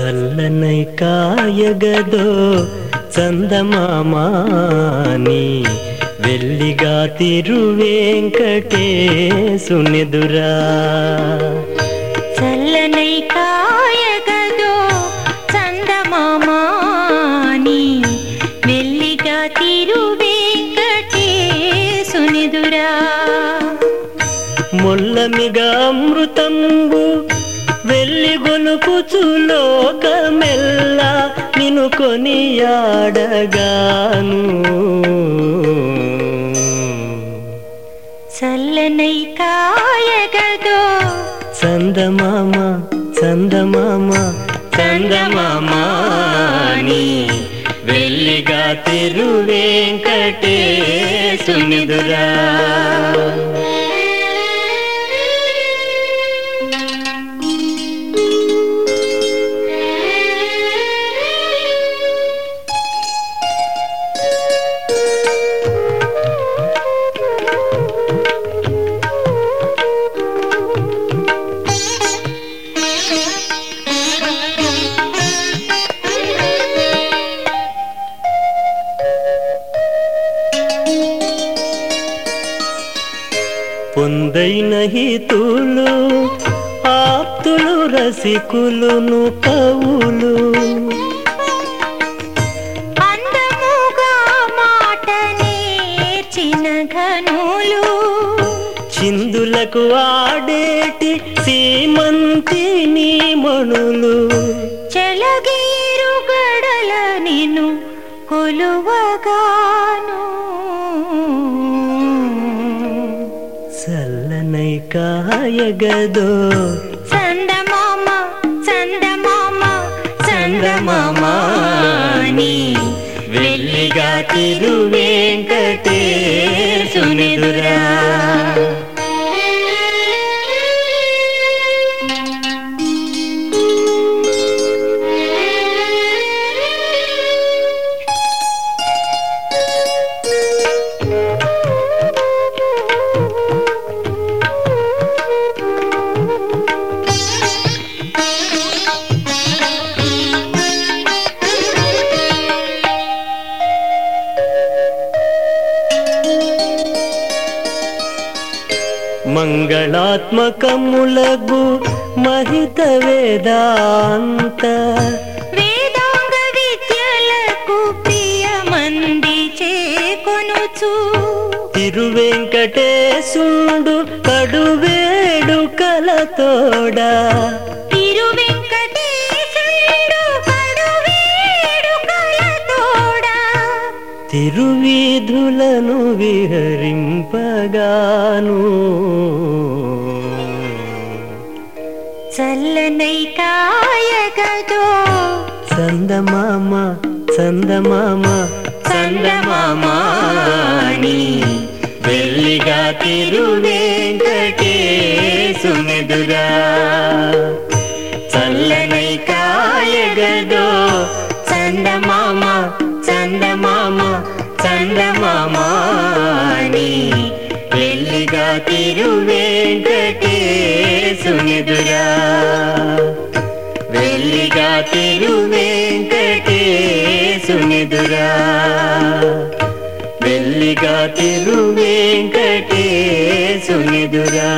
చల్లనై కాయగదో చందమామాని వెల్లిగా తిరువేంకటేశునిదురా. చల్లనై కాయగదో చందమామాని వెల్లిగా తిరువేంకటేశునిదురా. ముల్లమిగా అమృతంబు వెళ్ళి గొలుపుచు లోకమెల్ల నిను కొనియాడగాను. చల్లనై కాయగదో. చందమామ చందమామ చందమామాని వెళ్ళిగా తిరువేంకటేశునిదురా పొందైన హితులు ఆప్తులు రసికులును కవులు. చిందులకు ఆడేటి సీమంతి నీ మణులు. చెలగీరు గడల నిను కొలువగాను చల్లనై కాయగదో? చందమామ చందమామ చందమామాని వెళ్ళిగా తిరువేంకటేశునిదురా మంగళాత్మకములగు మహిత వేదాంత. వేదాంగ విద్యలకు ప్రియమంది చేకొనుచు. తిరువెంకటేశుండు కడువేడు కలతోడా. తిరువీధులను విహరింపగాను. చల్లనై కాయగదో. చందమామ చందమామ చందమామాని వెళ్ళిగా తిరువేంకటేశునిదురా. చందమామాని వెళ్ళిగా తిరువేంకటేశునిదురా. వెళ్ళిగా తిరువేంకటేశునిదురా. వెళ్ళిగా తిరువేంకటేశునిదురా.